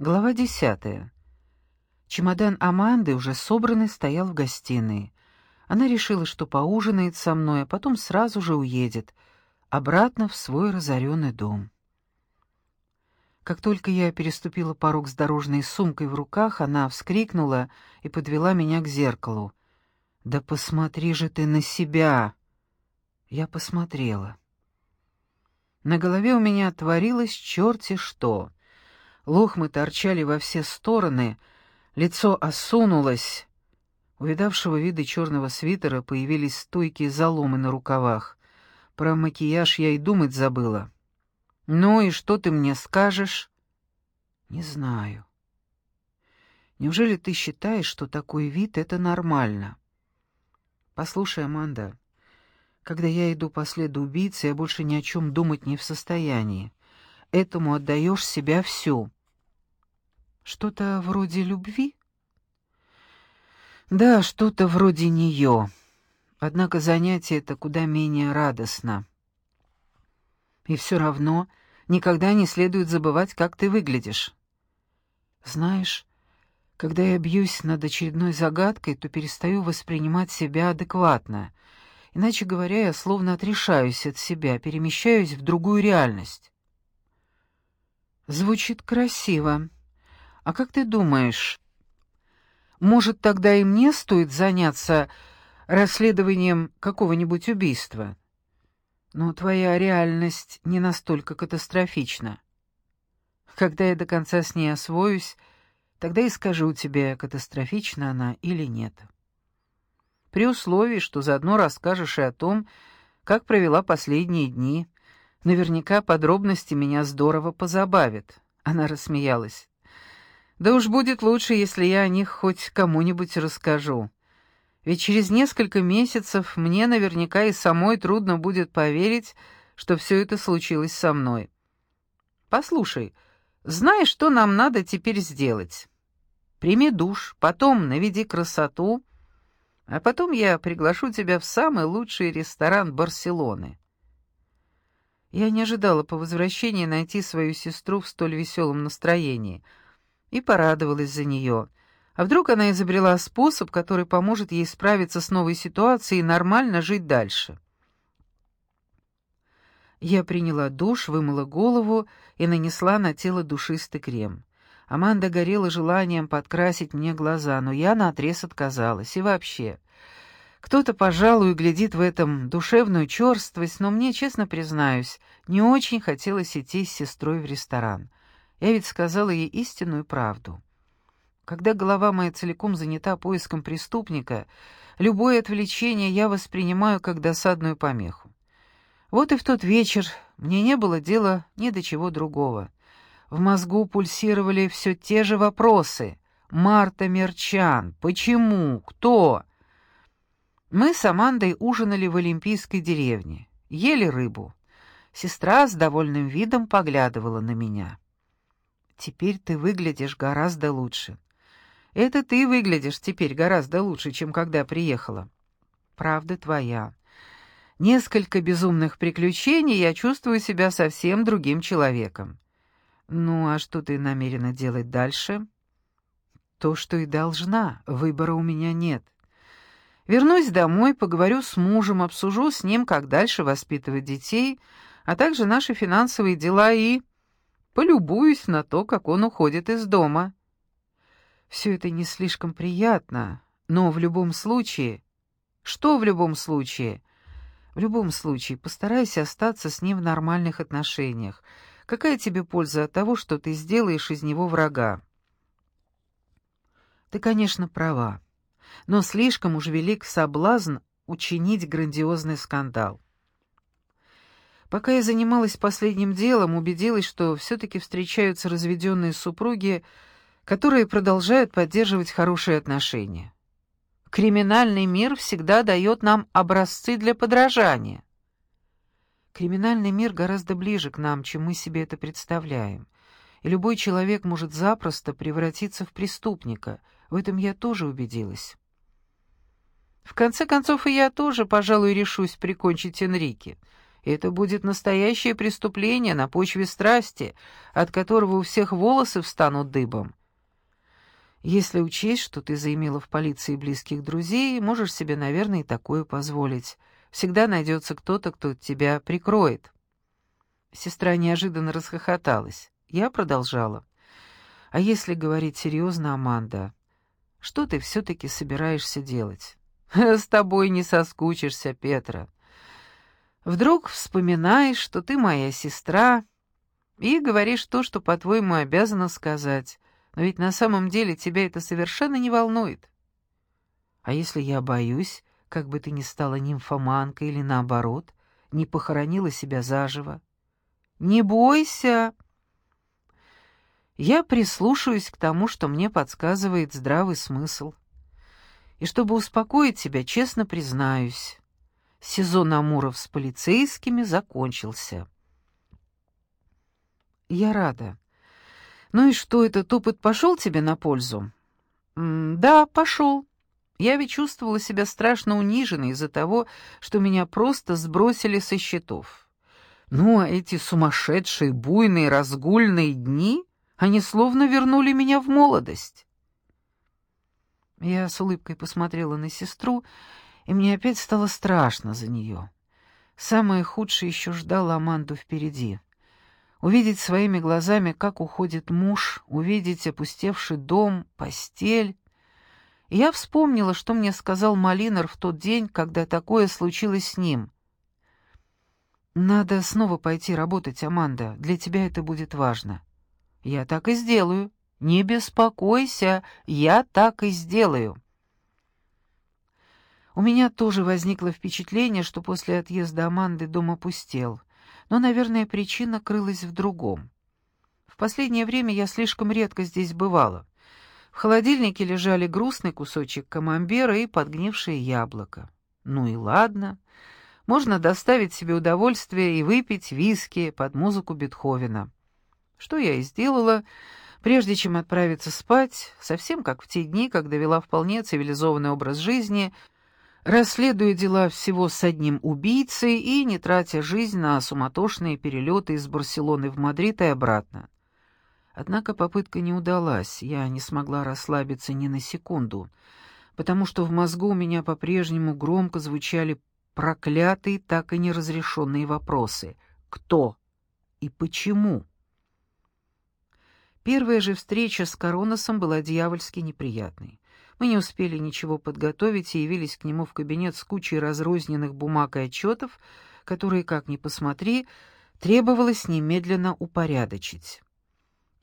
Глава десятая. Чемодан Аманды, уже собранный, стоял в гостиной. Она решила, что поужинает со мной, а потом сразу же уедет, обратно в свой разоренный дом. Как только я переступила порог с дорожной сумкой в руках, она вскрикнула и подвела меня к зеркалу. «Да посмотри же ты на себя!» Я посмотрела. На голове у меня творилось черти что — Лохмы торчали во все стороны, лицо осунулось. У видавшего вида черного свитера появились стойкие заломы на рукавах. Про макияж я и думать забыла. «Ну и что ты мне скажешь?» «Не знаю». «Неужели ты считаешь, что такой вид — это нормально?» «Послушай, Аманда, когда я иду по следу убийцы, я больше ни о чем думать не в состоянии. Этому отдаешь себя всю. Что-то вроде любви? Да, что-то вроде нее. Однако занятие это куда менее радостно. И все равно никогда не следует забывать, как ты выглядишь. Знаешь, когда я бьюсь над очередной загадкой, то перестаю воспринимать себя адекватно. Иначе говоря, я словно отрешаюсь от себя, перемещаюсь в другую реальность. Звучит красиво. А как ты думаешь, может, тогда и мне стоит заняться расследованием какого-нибудь убийства? Но твоя реальность не настолько катастрофична. Когда я до конца с ней освоюсь, тогда и скажу тебе, катастрофична она или нет. При условии, что заодно расскажешь и о том, как провела последние дни. Наверняка подробности меня здорово позабавят. Она рассмеялась. Да уж будет лучше, если я о них хоть кому-нибудь расскажу. Ведь через несколько месяцев мне наверняка и самой трудно будет поверить, что все это случилось со мной. Послушай, знаешь, что нам надо теперь сделать? Прими душ, потом наведи красоту, а потом я приглашу тебя в самый лучший ресторан Барселоны. Я не ожидала по возвращении найти свою сестру в столь веселом настроении — и порадовалась за нее. А вдруг она изобрела способ, который поможет ей справиться с новой ситуацией и нормально жить дальше? Я приняла душ, вымыла голову и нанесла на тело душистый крем. Аманда горела желанием подкрасить мне глаза, но я наотрез отказалась. И вообще, кто-то, пожалуй, глядит в этом душевную черствость, но мне, честно признаюсь, не очень хотелось идти с сестрой в ресторан. Я ведь сказала ей истинную правду. Когда голова моя целиком занята поиском преступника, любое отвлечение я воспринимаю как досадную помеху. Вот и в тот вечер мне не было дела ни до чего другого. В мозгу пульсировали все те же вопросы. Марта Мерчан, почему, кто? Мы с Амандой ужинали в Олимпийской деревне, ели рыбу. Сестра с довольным видом поглядывала на меня. Теперь ты выглядишь гораздо лучше. Это ты выглядишь теперь гораздо лучше, чем когда приехала. Правда твоя. Несколько безумных приключений, я чувствую себя совсем другим человеком. Ну, а что ты намерена делать дальше? То, что и должна. Выбора у меня нет. Вернусь домой, поговорю с мужем, обсужу с ним, как дальше воспитывать детей, а также наши финансовые дела и полюбуюсь на то, как он уходит из дома. Все это не слишком приятно, но в любом случае... Что в любом случае? В любом случае, постарайся остаться с ним в нормальных отношениях. Какая тебе польза от того, что ты сделаешь из него врага? Ты, конечно, права, но слишком уж велик соблазн учинить грандиозный скандал. Пока я занималась последним делом, убедилась, что все-таки встречаются разведенные супруги, которые продолжают поддерживать хорошие отношения. Криминальный мир всегда дает нам образцы для подражания. Криминальный мир гораздо ближе к нам, чем мы себе это представляем. И любой человек может запросто превратиться в преступника. В этом я тоже убедилась. В конце концов, и я тоже, пожалуй, решусь прикончить Энрике — Это будет настоящее преступление на почве страсти, от которого у всех волосы встанут дыбом. Если учесть, что ты заимела в полиции близких друзей, можешь себе, наверное, и такое позволить. Всегда найдется кто-то, кто тебя прикроет». Сестра неожиданно расхохоталась. Я продолжала. «А если говорить серьезно, Аманда, что ты все-таки собираешься делать?» «С тобой не соскучишься, Петра. Вдруг вспоминаешь, что ты моя сестра, и говоришь то, что, по-твоему, обязана сказать, но ведь на самом деле тебя это совершенно не волнует. А если я боюсь, как бы ты ни стала нимфоманкой или наоборот, не похоронила себя заживо? Не бойся. Я прислушаюсь к тому, что мне подсказывает здравый смысл. И чтобы успокоить тебя, честно признаюсь, сезон Амуров с полицейскими закончился. Я рада. Ну и что, этот опыт пошел тебе на пользу? Да, пошел. Я ведь чувствовала себя страшно униженной из-за того, что меня просто сбросили со счетов. Ну, а эти сумасшедшие, буйные, разгульные дни, они словно вернули меня в молодость. Я с улыбкой посмотрела на сестру, и мне опять стало страшно за нее. Самое худшее еще ждало Аманду впереди. Увидеть своими глазами, как уходит муж, увидеть опустевший дом, постель. И я вспомнила, что мне сказал Малинар в тот день, когда такое случилось с ним. «Надо снова пойти работать, Аманда. Для тебя это будет важно». «Я так и сделаю», «Не беспокойся, я так и сделаю». У меня тоже возникло впечатление, что после отъезда Аманды дом опустел, но, наверное, причина крылась в другом. В последнее время я слишком редко здесь бывала. В холодильнике лежали грустный кусочек камамбера и подгнившее яблоко. Ну и ладно, можно доставить себе удовольствие и выпить виски под музыку Бетховена. Что я и сделала, Прежде чем отправиться спать, совсем как в те дни, когда вела вполне цивилизованный образ жизни, расследуя дела всего с одним убийцей и не тратя жизнь на суматошные перелеты из Барселоны в Мадрид и обратно. Однако попытка не удалась, я не смогла расслабиться ни на секунду, потому что в мозгу у меня по-прежнему громко звучали проклятые, так и неразрешенные вопросы «Кто?» и «Почему?». Первая же встреча с Короносом была дьявольски неприятной. Мы не успели ничего подготовить и явились к нему в кабинет с кучей разрозненных бумаг и отчетов, которые, как ни посмотри, требовалось немедленно упорядочить.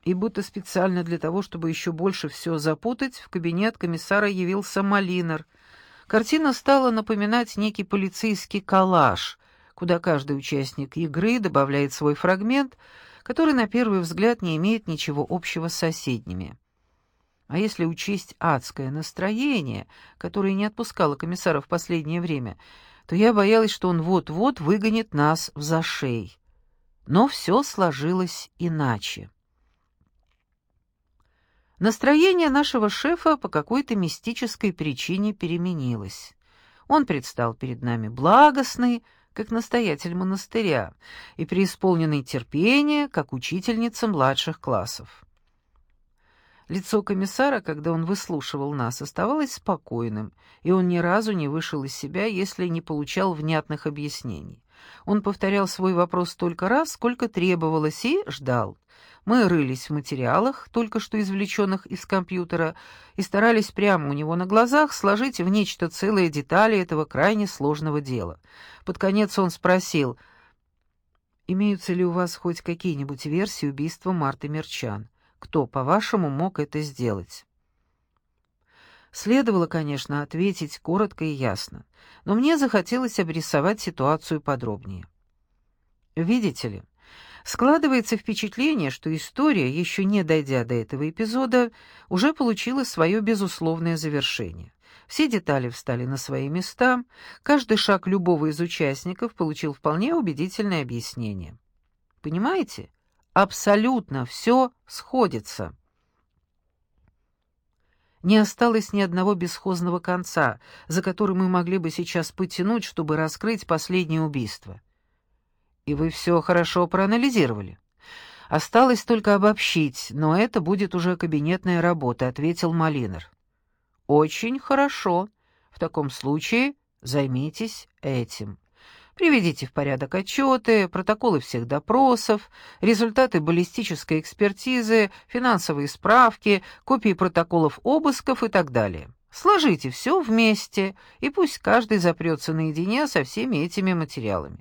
И будто специально для того, чтобы еще больше все запутать, в кабинет комиссара явился Малинар. Картина стала напоминать некий полицейский коллаж, куда каждый участник игры добавляет свой фрагмент — который на первый взгляд не имеет ничего общего с соседними. А если учесть адское настроение, которое не отпускало комиссара в последнее время, то я боялась, что он вот-вот выгонит нас в зашей. Но все сложилось иначе. Настроение нашего шефа по какой-то мистической причине переменилось. Он предстал перед нами благостный, как настоятель монастыря, и преисполненный терпения, как учительница младших классов. Лицо комиссара, когда он выслушивал нас, оставалось спокойным, и он ни разу не вышел из себя, если не получал внятных объяснений. Он повторял свой вопрос столько раз, сколько требовалось, и ждал. Мы рылись в материалах, только что извлеченных из компьютера, и старались прямо у него на глазах сложить в нечто целые детали этого крайне сложного дела. Под конец он спросил, «Имеются ли у вас хоть какие-нибудь версии убийства Марты Мерчан? Кто, по-вашему, мог это сделать?» Следовало, конечно, ответить коротко и ясно, но мне захотелось обрисовать ситуацию подробнее. Видите ли, Складывается впечатление, что история, еще не дойдя до этого эпизода, уже получила свое безусловное завершение. Все детали встали на свои места, каждый шаг любого из участников получил вполне убедительное объяснение. Понимаете? Абсолютно все сходится. Не осталось ни одного бесхозного конца, за который мы могли бы сейчас потянуть, чтобы раскрыть последнее убийство. И вы все хорошо проанализировали. Осталось только обобщить, но это будет уже кабинетная работа, ответил Малинер. Очень хорошо. В таком случае займитесь этим. Приведите в порядок отчеты, протоколы всех допросов, результаты баллистической экспертизы, финансовые справки, копии протоколов обысков и так далее. Сложите все вместе, и пусть каждый запрется наедине со всеми этими материалами.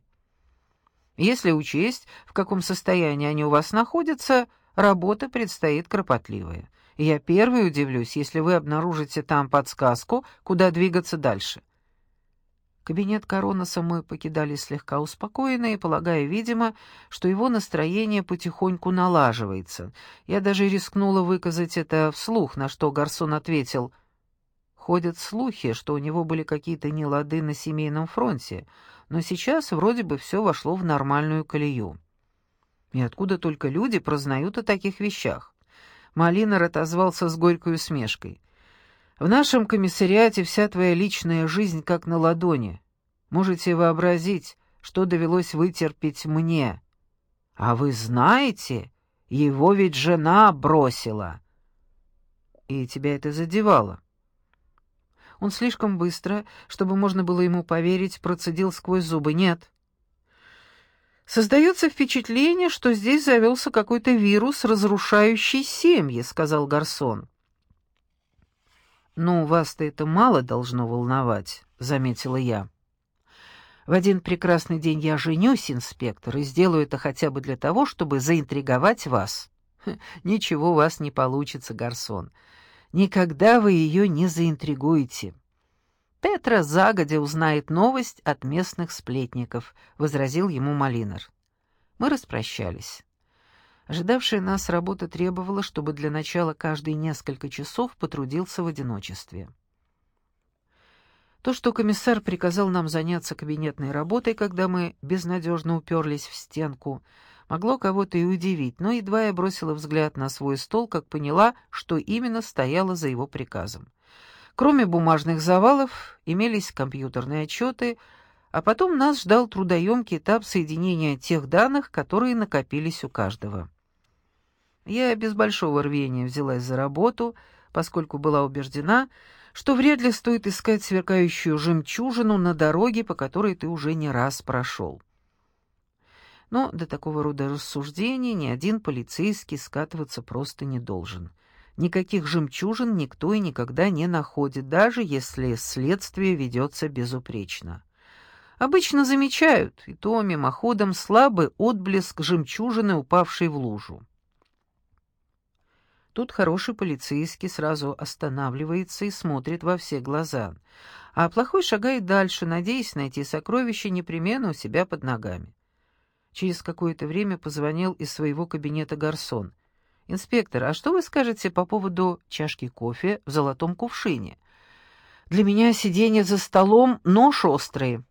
Если учесть, в каком состоянии они у вас находятся, работа предстоит кропотливая. я первый удивлюсь, если вы обнаружите там подсказку, куда двигаться дальше. Кабинет Коронаса мы покидали слегка успокоенные, полагая, видимо, что его настроение потихоньку налаживается. Я даже рискнула выказать это вслух, на что Гарсон ответил. Ходят слухи, что у него были какие-то нелады на семейном фронте, но сейчас вроде бы все вошло в нормальную колею. И откуда только люди прознают о таких вещах? Малинер отозвался с горькой усмешкой. В нашем комиссариате вся твоя личная жизнь как на ладони. Можете вообразить, что довелось вытерпеть мне. А вы знаете, его ведь жена бросила. И тебя это задевало. Он слишком быстро, чтобы можно было ему поверить, процедил сквозь зубы. Нет. «Создается впечатление, что здесь завелся какой-то вирус, разрушающий семьи», — сказал Гарсон. «Ну, вас-то это мало должно волновать», — заметила я. «В один прекрасный день я женюсь, инспектор, и сделаю это хотя бы для того, чтобы заинтриговать вас». «Ничего у вас не получится, Гарсон. Никогда вы ее не заинтригуете». «Петра загодя узнает новость от местных сплетников», — возразил ему Малинер. Мы распрощались. Ожидавшая нас работа требовала, чтобы для начала каждые несколько часов потрудился в одиночестве. То, что комиссар приказал нам заняться кабинетной работой, когда мы безнадежно уперлись в стенку, могло кого-то и удивить, но едва я бросила взгляд на свой стол, как поняла, что именно стояло за его приказом. Кроме бумажных завалов, имелись компьютерные отчеты, а потом нас ждал трудоемкий этап соединения тех данных, которые накопились у каждого. Я без большого рвения взялась за работу, поскольку была убеждена, что вряд ли стоит искать сверкающую жемчужину на дороге, по которой ты уже не раз прошел. Но до такого рода рассуждений ни один полицейский скатываться просто не должен. Никаких жемчужин никто и никогда не находит, даже если следствие ведется безупречно. Обычно замечают, и то мимоходом, слабый отблеск жемчужины, упавшей в лужу. Тут хороший полицейский сразу останавливается и смотрит во все глаза, а плохой шагает дальше, надеясь найти сокровище непременно у себя под ногами. Через какое-то время позвонил из своего кабинета Гарсон. «Инспектор, а что вы скажете по поводу чашки кофе в золотом кувшине? Для меня сиденье за столом — нож острый».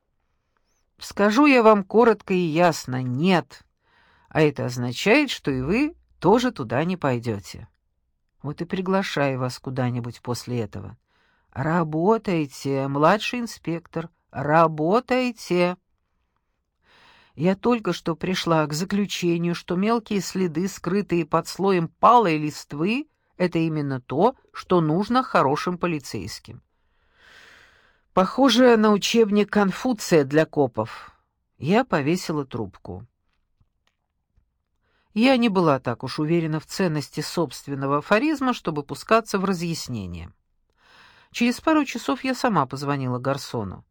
«Скажу я вам коротко и ясно — нет. А это означает, что и вы тоже туда не пойдете». Вот и приглашаю вас куда-нибудь после этого. Работайте, младший инспектор, работайте. Я только что пришла к заключению, что мелкие следы, скрытые под слоем палой листвы, это именно то, что нужно хорошим полицейским. Похоже на учебник Конфуция для копов. Я повесила трубку. Я не была так уж уверена в ценности собственного афоризма, чтобы пускаться в разъяснение. Через пару часов я сама позвонила Гарсону.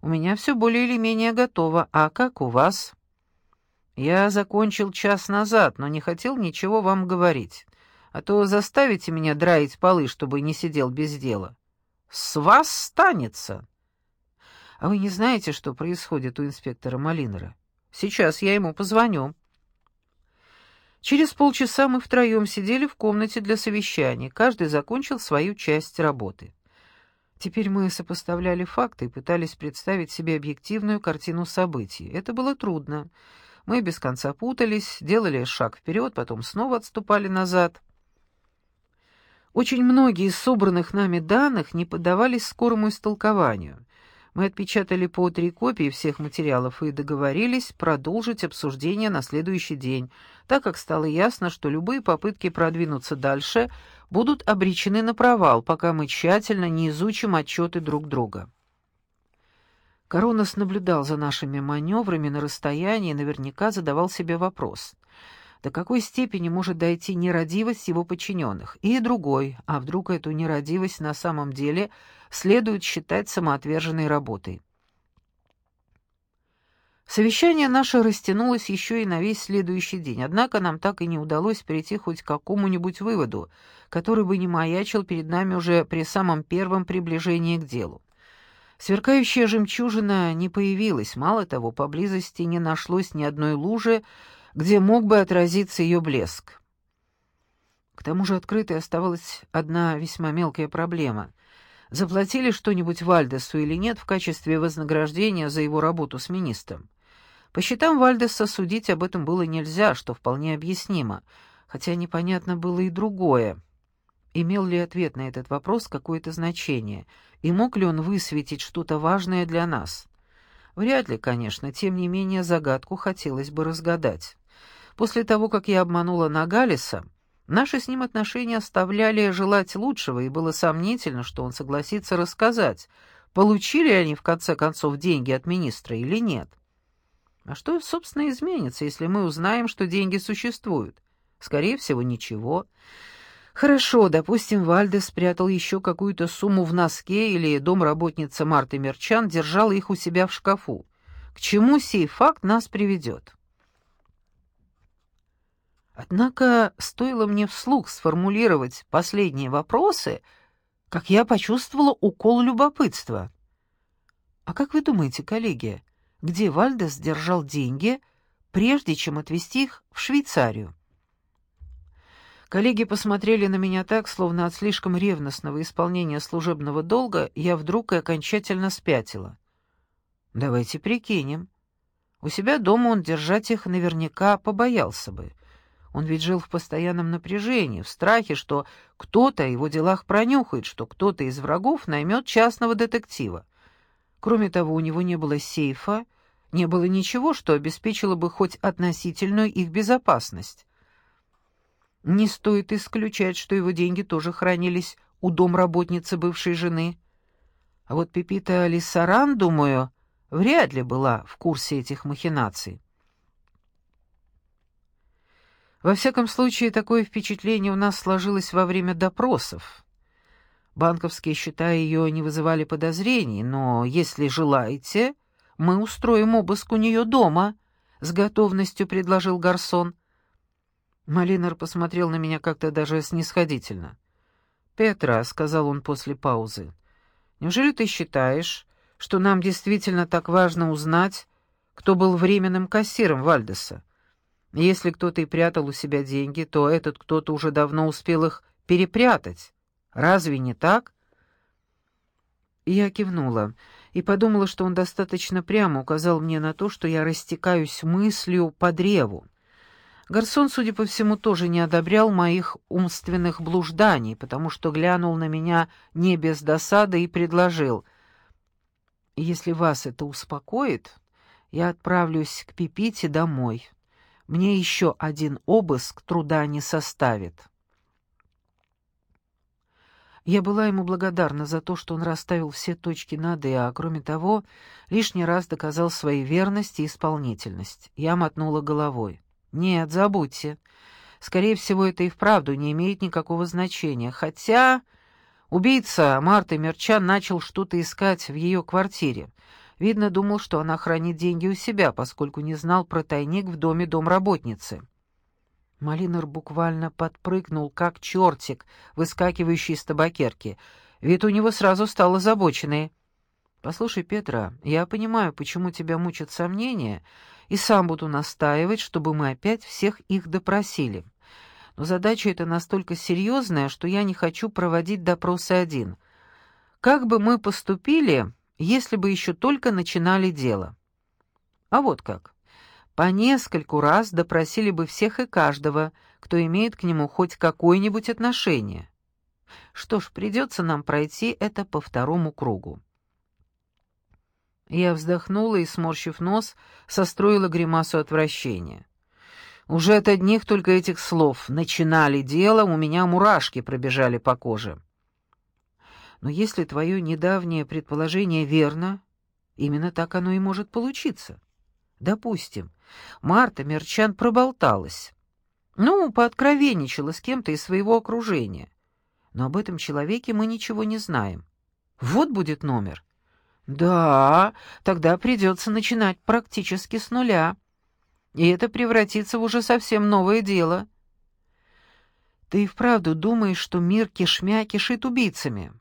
«У меня все более или менее готово, а как у вас?» «Я закончил час назад, но не хотел ничего вам говорить, а то заставите меня драить полы, чтобы не сидел без дела. С вас станется!» «А вы не знаете, что происходит у инспектора Малинера? Сейчас я ему позвоню». Через полчаса мы втроем сидели в комнате для совещаний, каждый закончил свою часть работы. Теперь мы сопоставляли факты и пытались представить себе объективную картину событий. Это было трудно. Мы без конца путались, делали шаг вперед, потом снова отступали назад. Очень многие из собранных нами данных не поддавались скорому истолкованию. Мы отпечатали по три копии всех материалов и договорились продолжить обсуждение на следующий день, так как стало ясно, что любые попытки продвинуться дальше будут обречены на провал, пока мы тщательно не изучим отчеты друг друга. Коронас наблюдал за нашими маневрами на расстоянии и наверняка задавал себе вопрос. До какой степени может дойти нерадивость его подчиненных? И другой, а вдруг эту нерадивость на самом деле – следует считать самоотверженной работой. Совещание наше растянулось еще и на весь следующий день, однако нам так и не удалось перейти хоть к какому-нибудь выводу, который бы не маячил перед нами уже при самом первом приближении к делу. Сверкающая жемчужина не появилась, мало того, поблизости не нашлось ни одной лужи, где мог бы отразиться ее блеск. К тому же открытой оставалась одна весьма мелкая проблема. Заплатили что-нибудь Вальдесу или нет в качестве вознаграждения за его работу с министром? По счетам Вальдеса судить об этом было нельзя, что вполне объяснимо, хотя непонятно было и другое. Имел ли ответ на этот вопрос какое-то значение, и мог ли он высветить что-то важное для нас? Вряд ли, конечно, тем не менее загадку хотелось бы разгадать. После того, как я обманула Нагалиса, Наши с ним отношения оставляли желать лучшего, и было сомнительно, что он согласится рассказать, получили они в конце концов деньги от министра или нет. А что, собственно, изменится, если мы узнаем, что деньги существуют? Скорее всего, ничего. Хорошо, допустим, Вальде спрятал еще какую-то сумму в носке, или домработница Марты Мерчан держала их у себя в шкафу. К чему сей факт нас приведет? Однако стоило мне вслух сформулировать последние вопросы, как я почувствовала укол любопытства. А как вы думаете, коллеги, где Вальдес держал деньги, прежде чем отвезти их в Швейцарию? Коллеги посмотрели на меня так, словно от слишком ревностного исполнения служебного долга я вдруг и окончательно спятила. Давайте прикинем. У себя дома он держать их наверняка побоялся бы. Он ведь жил в постоянном напряжении, в страхе, что кто-то о его делах пронюхает, что кто-то из врагов наймет частного детектива. Кроме того, у него не было сейфа, не было ничего, что обеспечило бы хоть относительную их безопасность. Не стоит исключать, что его деньги тоже хранились у домработницы бывшей жены. А вот Пепита Лиссаран, думаю, вряд ли была в курсе этих махинаций. Во всяком случае, такое впечатление у нас сложилось во время допросов. Банковские счета ее не вызывали подозрений, но, если желаете, мы устроим обыск у нее дома, — с готовностью предложил Гарсон. Малинар посмотрел на меня как-то даже снисходительно. «Петра», — сказал он после паузы, — «неужели ты считаешь, что нам действительно так важно узнать, кто был временным кассиром Вальдеса? Если кто-то и прятал у себя деньги, то этот кто-то уже давно успел их перепрятать. Разве не так? Я кивнула и подумала, что он достаточно прямо указал мне на то, что я растекаюсь мыслью по древу. Гарсон, судя по всему, тоже не одобрял моих умственных блужданий, потому что глянул на меня не без досады и предложил. «Если вас это успокоит, я отправлюсь к Пипите домой». Мне еще один обыск труда не составит. Я была ему благодарна за то, что он расставил все точки над «и», а кроме того, лишний раз доказал своей верность и исполнительность. Я мотнула головой. «Нет, забудьте. Скорее всего, это и вправду не имеет никакого значения. Хотя убийца Марты Мерчан начал что-то искать в ее квартире. Видно, думал, что она хранит деньги у себя, поскольку не знал про тайник в доме домработницы. Малинер буквально подпрыгнул, как чертик, выскакивающий из табакерки. Вид у него сразу стал озабоченный. «Послушай, Петра, я понимаю, почему тебя мучат сомнения, и сам буду настаивать, чтобы мы опять всех их допросили. Но задача эта настолько серьезная, что я не хочу проводить допросы один. Как бы мы поступили, если бы еще только начинали дело. А вот как. По нескольку раз допросили бы всех и каждого, кто имеет к нему хоть какое-нибудь отношение. Что ж, придется нам пройти это по второму кругу. Я вздохнула и, сморщив нос, состроила гримасу отвращения. Уже от одних только этих слов «начинали дело» у меня мурашки пробежали по коже. Но если твое недавнее предположение верно, именно так оно и может получиться. Допустим, Марта Мерчан проболталась. Ну, пооткровенничала с кем-то из своего окружения. Но об этом человеке мы ничего не знаем. Вот будет номер. Да, тогда придется начинать практически с нуля. И это превратится в уже совсем новое дело. Ты и вправду думаешь, что мир кишмя кишит убийцами?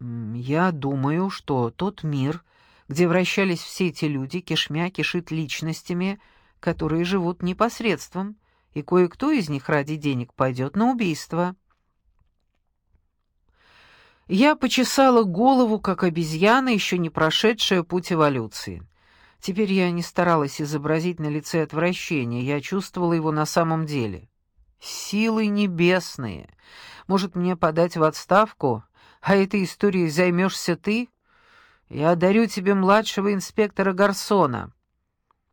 Я думаю, что тот мир, где вращались все эти люди, кишмя кишит личностями, которые живут непосредством, и кое-кто из них ради денег пойдет на убийство. Я почесала голову, как обезьяна, еще не прошедшая путь эволюции. Теперь я не старалась изобразить на лице отвращение, я чувствовала его на самом деле. «Силы небесные! Может, мне подать в отставку, а этой историей займешься ты? Я дарю тебе младшего инспектора Гарсона.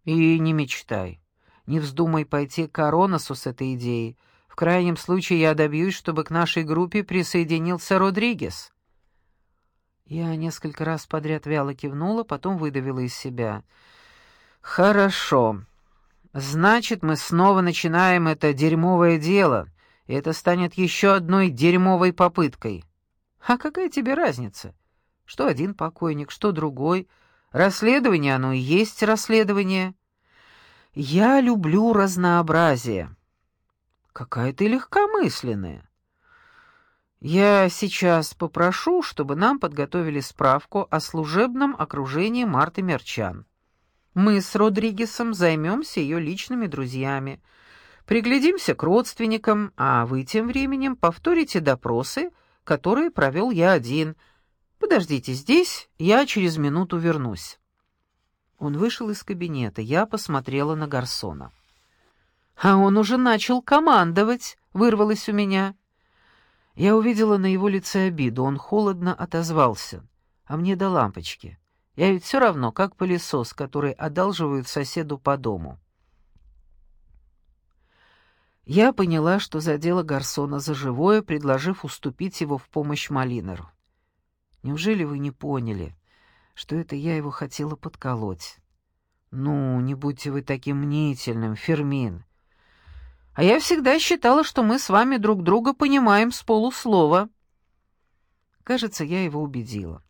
И не мечтай. Не вздумай пойти к Короносу с этой идеей. В крайнем случае я добьюсь, чтобы к нашей группе присоединился Родригес». Я несколько раз подряд вяло кивнула, потом выдавила из себя. «Хорошо. Значит, мы снова начинаем это дерьмовое дело, и это станет еще одной дерьмовой попыткой. А какая тебе разница? Что один покойник, что другой? Расследование оно и есть расследование». Я люблю разнообразие. Какая ты легкомысленная. Я сейчас попрошу, чтобы нам подготовили справку о служебном окружении Марты Мерчан. Мы с Родригесом займемся ее личными друзьями, приглядимся к родственникам, а вы тем временем повторите допросы, которые провел я один. Подождите здесь, я через минуту вернусь. Он вышел из кабинета, я посмотрела на Гарсона. «А он уже начал командовать», — вырвалось у меня. Я увидела на его лице обиду, он холодно отозвался. «А мне до лампочки. Я ведь все равно, как пылесос, который одалживают соседу по дому». Я поняла, что задела Гарсона за живое, предложив уступить его в помощь Малинеру. «Неужели вы не поняли?» что это я его хотела подколоть. «Ну, не будьте вы таким мнительным, Фермин. А я всегда считала, что мы с вами друг друга понимаем с полуслова». Кажется, я его убедила.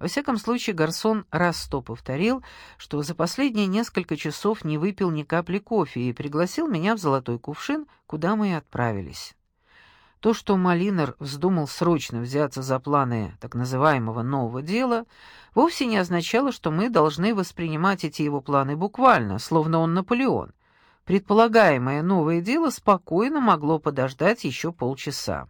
Во всяком случае, Гарсон раз сто повторил, что за последние несколько часов не выпил ни капли кофе и пригласил меня в золотой кувшин, куда мы и отправились. То, что Малинер вздумал срочно взяться за планы так называемого «нового дела», вовсе не означало, что мы должны воспринимать эти его планы буквально, словно он Наполеон. Предполагаемое новое дело спокойно могло подождать еще полчаса.